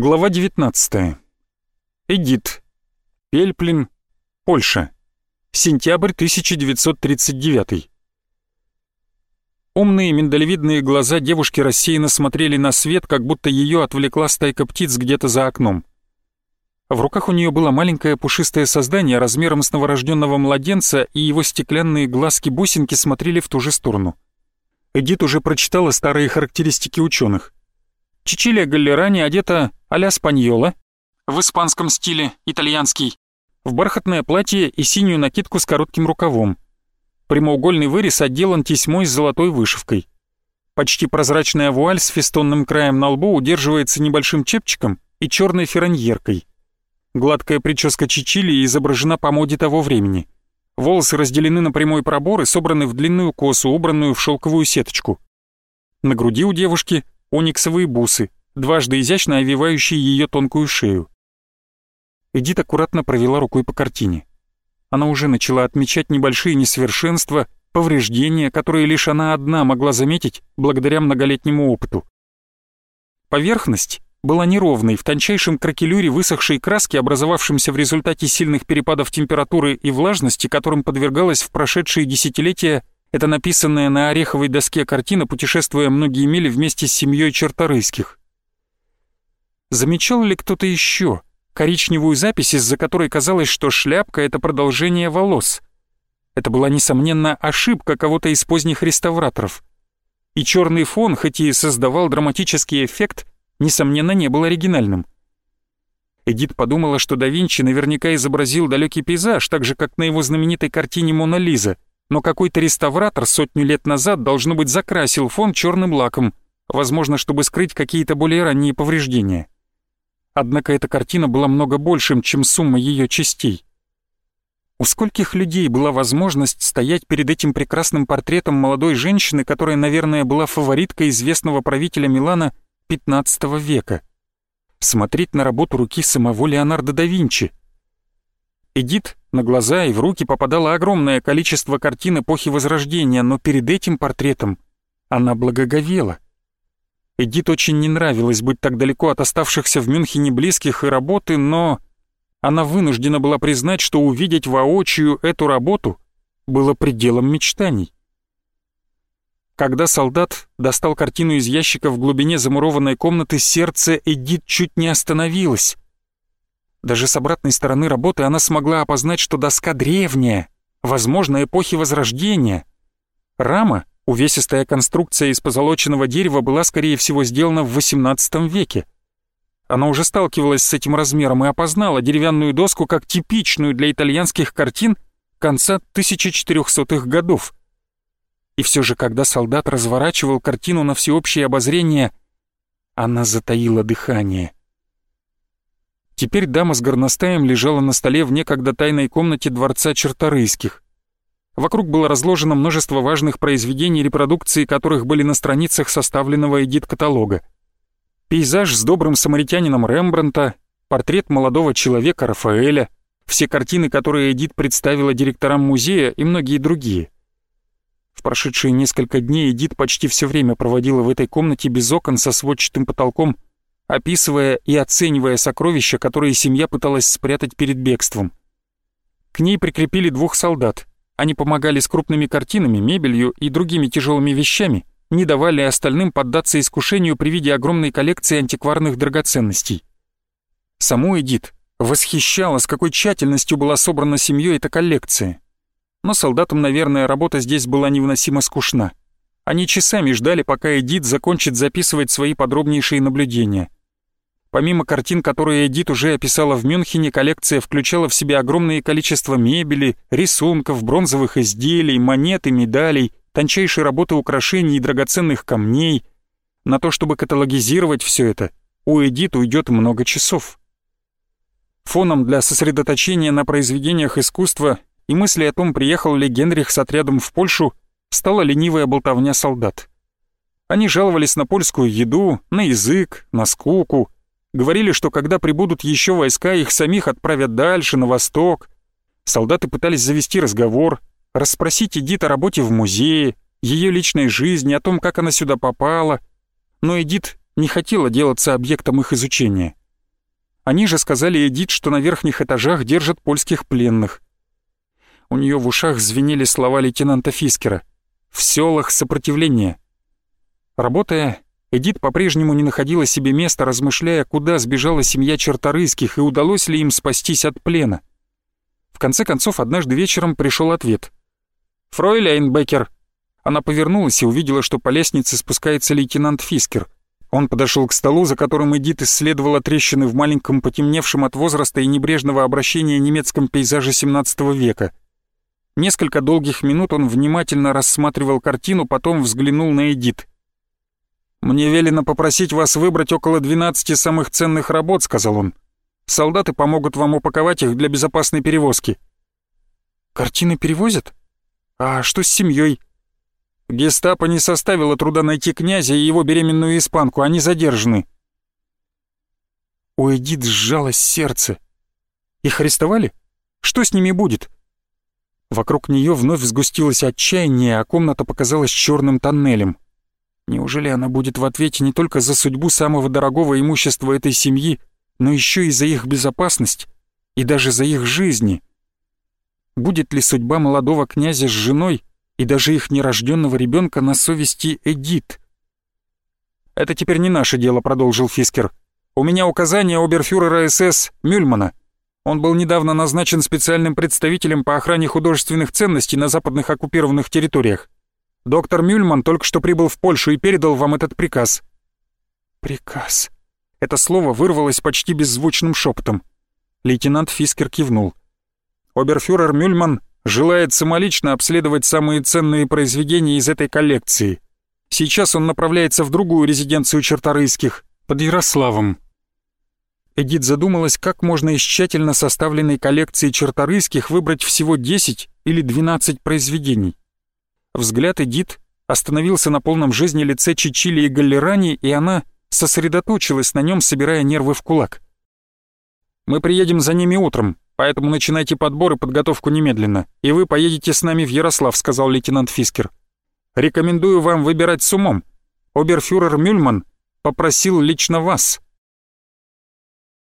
Глава 19. Эдит. Пельплин, Польша. Сентябрь 1939. Умные миндалевидные глаза девушки рассеянно смотрели на свет, как будто ее отвлекла стайка птиц где-то за окном. В руках у нее было маленькое пушистое создание размером с новорожденного младенца, и его стеклянные глазки-бусинки смотрели в ту же сторону. Эдит уже прочитала старые характеристики ученых. Чичилия Галлерани одета а-ля спаньола, в испанском стиле, итальянский, в бархатное платье и синюю накидку с коротким рукавом. Прямоугольный вырез отделан тесьмой с золотой вышивкой. Почти прозрачная вуаль с фестонным краем на лбу удерживается небольшим чепчиком и черной фераньеркой. Гладкая прическа Чичили изображена по моде того времени. Волосы разделены на прямой пробор и собраны в длинную косу, убранную в шелковую сеточку. На груди у девушки ониксовые бусы, дважды изящно овивающие ее тонкую шею. Эдит аккуратно провела рукой по картине. Она уже начала отмечать небольшие несовершенства, повреждения, которые лишь она одна могла заметить благодаря многолетнему опыту. Поверхность была неровной, в тончайшем кракелюре высохшей краски, образовавшемся в результате сильных перепадов температуры и влажности, которым подвергалась в прошедшие десятилетия это написанная на ореховой доске картина, путешествуя многие мили вместе с семьей Черторыйских. Замечал ли кто-то еще коричневую запись, из-за которой казалось, что шляпка — это продолжение волос? Это была, несомненно, ошибка кого-то из поздних реставраторов. И черный фон, хоть и создавал драматический эффект, несомненно, не был оригинальным. Эдит подумала, что да Винчи наверняка изобразил далекий пейзаж, так же, как на его знаменитой картине «Мона Лиза», но какой-то реставратор сотню лет назад, должно быть, закрасил фон черным лаком, возможно, чтобы скрыть какие-то более ранние повреждения. Однако эта картина была много большим, чем сумма ее частей. У скольких людей была возможность стоять перед этим прекрасным портретом молодой женщины, которая, наверное, была фавориткой известного правителя Милана XV века? Смотреть на работу руки самого Леонардо да Винчи. Эдит на глаза и в руки попадало огромное количество картин эпохи Возрождения, но перед этим портретом она благоговела. Эдит очень не нравилось быть так далеко от оставшихся в Мюнхене близких и работы, но она вынуждена была признать, что увидеть воочию эту работу было пределом мечтаний. Когда солдат достал картину из ящика в глубине замурованной комнаты, сердце Эдит чуть не остановилось. Даже с обратной стороны работы она смогла опознать, что доска древняя, возможно, эпохи Возрождения. Рама, увесистая конструкция из позолоченного дерева, была, скорее всего, сделана в XVIII веке. Она уже сталкивалась с этим размером и опознала деревянную доску как типичную для итальянских картин конца 1400-х годов. И все же, когда солдат разворачивал картину на всеобщее обозрение, она затаила дыхание. Теперь дама с горностаем лежала на столе в некогда тайной комнате дворца Черторыйских. Вокруг было разложено множество важных произведений, репродукции которых были на страницах составленного эдит-каталога. Пейзаж с добрым самаритянином Рембранта, портрет молодого человека Рафаэля, все картины, которые Эдит представила директорам музея и многие другие. В прошедшие несколько дней Эдит почти все время проводила в этой комнате без окон со сводчатым потолком – описывая и оценивая сокровища, которые семья пыталась спрятать перед бегством. К ней прикрепили двух солдат. Они помогали с крупными картинами, мебелью и другими тяжелыми вещами, не давали остальным поддаться искушению при виде огромной коллекции антикварных драгоценностей. Саму Эдит восхищала, с какой тщательностью была собрана семьей эта коллекция. Но солдатам, наверное, работа здесь была невыносимо скучна. Они часами ждали, пока Эдит закончит записывать свои подробнейшие наблюдения. Помимо картин, которые Эдит уже описала в Мюнхене, коллекция включала в себя огромное количество мебели, рисунков, бронзовых изделий, монет и медалей, тончайшей работы украшений и драгоценных камней. На то, чтобы каталогизировать все это, у Эдит уйдет много часов. Фоном для сосредоточения на произведениях искусства и мысли о том, приехал ли Генрих с отрядом в Польшу, стала ленивая болтовня солдат. Они жаловались на польскую еду, на язык, на скуку, Говорили, что когда прибудут еще войска, их самих отправят дальше, на восток. Солдаты пытались завести разговор, расспросить Эдит о работе в музее, ее личной жизни, о том, как она сюда попала. Но Эдит не хотела делаться объектом их изучения. Они же сказали Эдит, что на верхних этажах держат польских пленных. У нее в ушах звенели слова лейтенанта Фискера. «В селах сопротивление». Работая, Эдит по-прежнему не находила себе места, размышляя, куда сбежала семья Черторыйских и удалось ли им спастись от плена. В конце концов, однажды вечером пришел ответ. «Фройляйн Беккер». Она повернулась и увидела, что по лестнице спускается лейтенант Фискер. Он подошел к столу, за которым Эдит исследовала трещины в маленьком потемневшем от возраста и небрежного обращения немецком пейзаже XVII века. Несколько долгих минут он внимательно рассматривал картину, потом взглянул на Эдит. «Мне велено попросить вас выбрать около 12 самых ценных работ», — сказал он. «Солдаты помогут вам упаковать их для безопасной перевозки». «Картины перевозят? А что с семьей? Гестапо не составило труда найти князя и его беременную испанку, они задержаны. У Эдит сжалось сердце. Их арестовали? Что с ними будет? Вокруг нее вновь сгустилось отчаяние, а комната показалась черным тоннелем. Неужели она будет в ответе не только за судьбу самого дорогого имущества этой семьи, но еще и за их безопасность и даже за их жизни? Будет ли судьба молодого князя с женой и даже их нерожденного ребенка на совести Эдит? «Это теперь не наше дело», — продолжил Фискер. «У меня указание оберфюрера СС Мюльмана. Он был недавно назначен специальным представителем по охране художественных ценностей на западных оккупированных территориях. Доктор Мюльман только что прибыл в Польшу и передал вам этот приказ». «Приказ». Это слово вырвалось почти беззвучным шепотом. Лейтенант Фискер кивнул. Оберфюрер Мюльман желает самолично обследовать самые ценные произведения из этой коллекции. Сейчас он направляется в другую резиденцию Черторыйских, под Ярославом. Эдит задумалась, как можно из тщательно составленной коллекции Черторыйских выбрать всего 10 или 12 произведений. Взгляд Эдит остановился на полном жизни лице Чичили и Галлерани, и она сосредоточилась на нем, собирая нервы в кулак. «Мы приедем за ними утром, поэтому начинайте подбор и подготовку немедленно, и вы поедете с нами в Ярослав», — сказал лейтенант Фискер. «Рекомендую вам выбирать с умом. Оберфюрер Мюльман попросил лично вас».